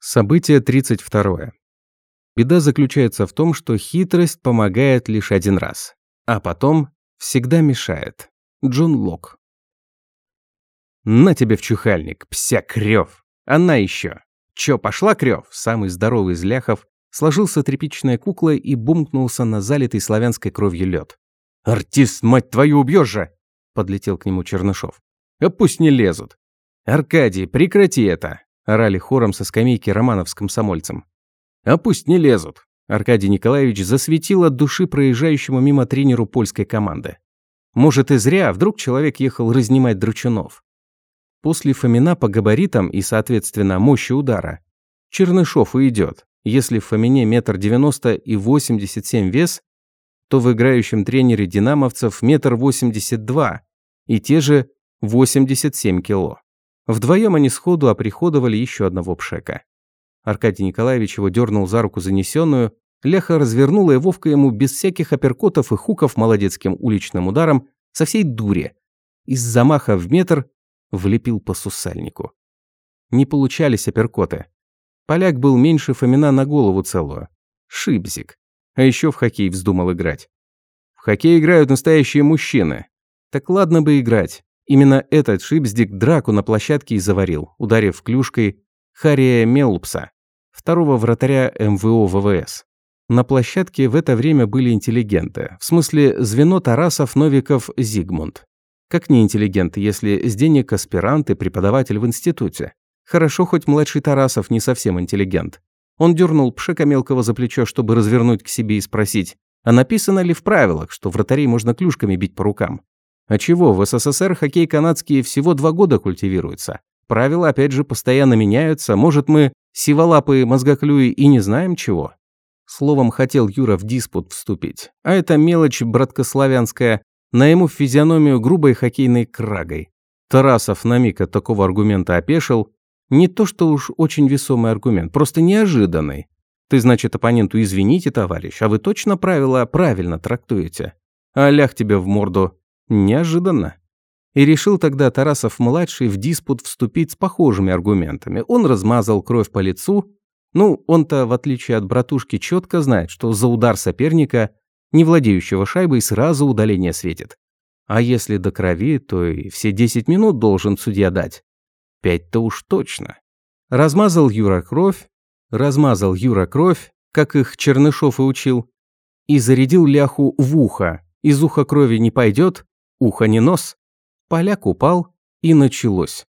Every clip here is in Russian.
Событие 32. Беда заключается в том, что хитрость помогает лишь один раз, а потом всегда мешает. Джон Лок. На тебе в чухальник, пся крёв. Она еще. Чё, пошла крёв? Самый здоровый из ляхов сложился тряпичная кукла и бумкнулся на залитый славянской кровью лед. «Артист, мать твою, убьешь же!» – подлетел к нему Чернышов. «А пусть не лезут!» «Аркадий, прекрати это!» Орали хором со скамейки Романов с комсомольцем. «А пусть не лезут!» Аркадий Николаевич засветил от души проезжающему мимо тренеру польской команды. Может, и зря, вдруг человек ехал разнимать дручунов. После Фомина по габаритам и, соответственно, мощи удара, Чернышов и идет. Если в Фомине метр девяносто и восемьдесят семь вес, то в играющем тренере динамовцев метр восемьдесят два и те же восемьдесят семь кило. Вдвоем они сходу оприходовали еще одного пшека. Аркадий Николаевич его дернул за руку занесенную, Ляха развернула и Вовка ему без всяких апперкотов и хуков молодецким уличным ударом со всей дури. Из замаха в метр влепил по сусальнику. Не получались апперкоты. Поляк был меньше Фомина на голову целую. Шибзик. А еще в хоккей вздумал играть. В хоккей играют настоящие мужчины. Так ладно бы играть. Именно этот шипздик драку на площадке и заварил, ударив клюшкой Хария Мелупса, второго вратаря МВО ВВС. На площадке в это время были интеллигенты, в смысле звено Тарасов, Новиков, Зигмунд. Как не интеллигенты, если с денег аспирант и преподаватель в институте? Хорошо, хоть младший Тарасов не совсем интеллигент. Он дернул Пшека мелкого за плечо, чтобы развернуть к себе и спросить, а написано ли в правилах, что вратарей можно клюшками бить по рукам? А чего, в СССР хоккей канадский всего два года культивируется. Правила, опять же, постоянно меняются. Может, мы сиволапые мозгоклюи и не знаем чего? Словом, хотел Юра в диспут вступить. А это мелочь браткославянская, на ему физиономию грубой хоккейной крагой. Тарасов на миг от такого аргумента опешил. Не то что уж очень весомый аргумент, просто неожиданный. Ты, значит, оппоненту извините, товарищ, а вы точно правила правильно трактуете? А лях тебе в морду. Неожиданно. И решил тогда Тарасов-младший в диспут вступить с похожими аргументами. Он размазал кровь по лицу. Ну, он-то, в отличие от братушки, четко знает, что за удар соперника, не владеющего шайбой, сразу удаление светит. А если до крови, то и все 10 минут должен судья дать. Пять-то уж точно. Размазал Юра кровь, размазал Юра кровь, как их Чернышов и учил, и зарядил ляху в ухо. Из уха крови не пойдет, ухо не нос. Поляк упал, и началось.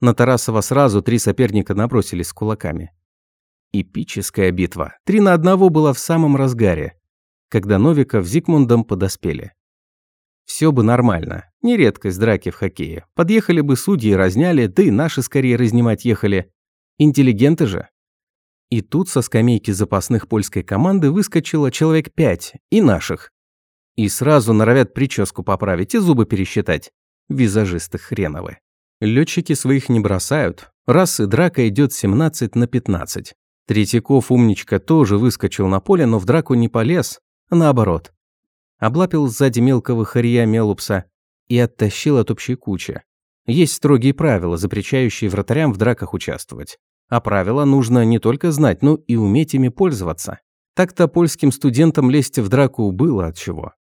На Тарасова сразу три соперника набросились с кулаками. Эпическая битва. Три на одного была в самом разгаре, когда Новиков с Зигмундом подоспели. Все бы нормально. Не редкость драки в хоккее. Подъехали бы судьи и разняли, да и наши скорее разнимать ехали. Интеллигенты же. И тут со скамейки запасных польской команды выскочило человек пять, и наших. И сразу норовят прическу поправить и зубы пересчитать. Визажисты хреновы. Летчики своих не бросают. Раз и драка идет 17 на 15. Третьяков, умничка, тоже выскочил на поле, но в драку не полез. Наоборот. Облапил сзади мелкого харья Мелупса и оттащил от общей кучи. Есть строгие правила, запрещающие вратарям в драках участвовать. А правила нужно не только знать, но и уметь ими пользоваться. Так-то польским студентам лезть в драку было от чего.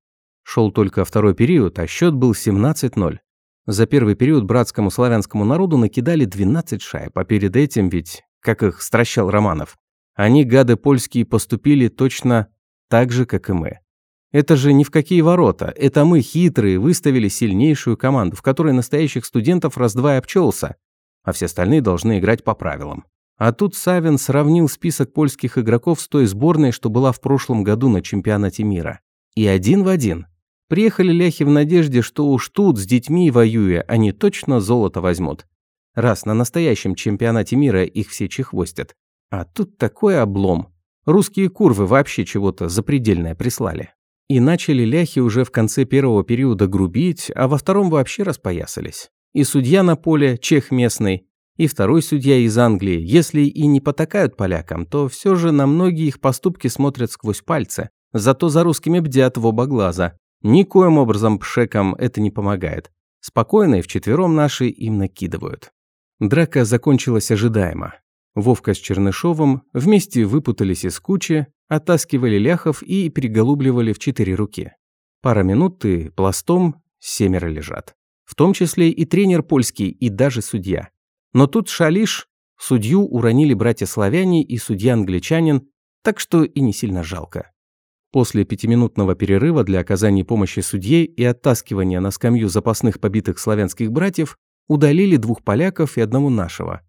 Шел только второй период, а счет был 17-0. За первый период братскому славянскому народу накидали 12 шайб, а перед этим ведь, как их стращал Романов, они, гады польские, поступили точно так же, как и мы. Это же ни в какие ворота. Это мы, хитрые, выставили сильнейшую команду, в которой настоящих студентов раз-два и обчелся, а все остальные должны играть по правилам. А тут Савин сравнил список польских игроков с той сборной, что была в прошлом году на чемпионате мира. И один в один. Приехали ляхи в надежде, что уж тут с детьми воюя, они точно золото возьмут. Раз на настоящем чемпионате мира их все чехвостят. А тут такой облом. Русские курвы вообще чего-то запредельное прислали. И начали ляхи уже в конце первого периода грубить, а во втором вообще распоясались. И судья на поле, чех местный, и второй судья из Англии, если и не потакают полякам, то все же на многие их поступки смотрят сквозь пальцы. Зато за русскими бдят в оба глаза. Никоим образом пшекам это не помогает. Спокойно и вчетвером наши им накидывают. Драка закончилась ожидаемо. Вовка с Чернышовым вместе выпутались из кучи, оттаскивали ляхов и переголубливали в четыре руки. Пара минут и пластом семеро лежат. В том числе и тренер польский, и даже судья. Но тут шалиш, судью уронили братья-славяне и судья-англичанин, так что и не сильно жалко. После пятиминутного перерыва для оказания помощи судье и оттаскивания на скамью запасных побитых славянских братьев удалили двух поляков и одного нашего.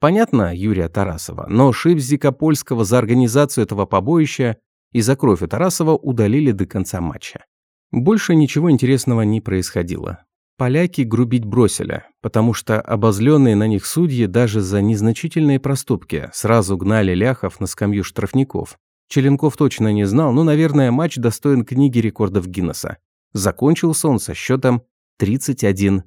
Понятно, Юрия Тарасова, но Шипзика Польского за организацию этого побоища и за кровь у Тарасова удалили до конца матча. Больше ничего интересного не происходило. Поляки грубить бросили, потому что обозленные на них судьи даже за незначительные проступки сразу гнали ляхов на скамью штрафников. Челенков точно не знал, но, наверное, матч достоин книги рекордов Гиннесса. Закончился он со счетом 31-0.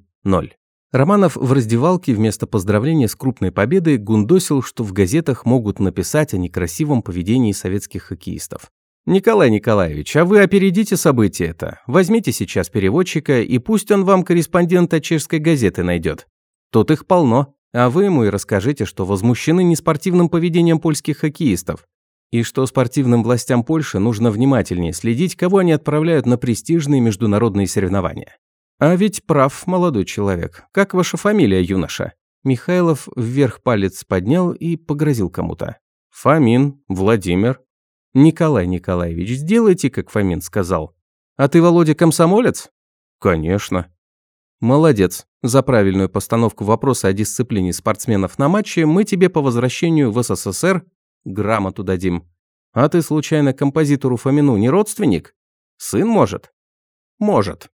Романов в раздевалке вместо поздравления с крупной победой гундосил, что в газетах могут написать о некрасивом поведении советских хоккеистов. «Николай Николаевич, а вы опередите события это. Возьмите сейчас переводчика, и пусть он вам корреспондента чешской газеты найдет. Тут их полно. А вы ему и расскажите, что возмущены неспортивным поведением польских хоккеистов. И что спортивным властям Польши нужно внимательнее следить, кого они отправляют на престижные международные соревнования. «А ведь прав, молодой человек. Как ваша фамилия, юноша?» Михайлов вверх палец поднял и погрозил кому-то. «Фомин, Владимир». «Николай Николаевич, сделайте, как Фомин сказал. А ты, Володя, комсомолец?» «Конечно». «Молодец. За правильную постановку вопроса о дисциплине спортсменов на матче мы тебе по возвращению в СССР грамоту дадим. А ты, случайно, композитору Фомину не родственник? Сын может?» «Может.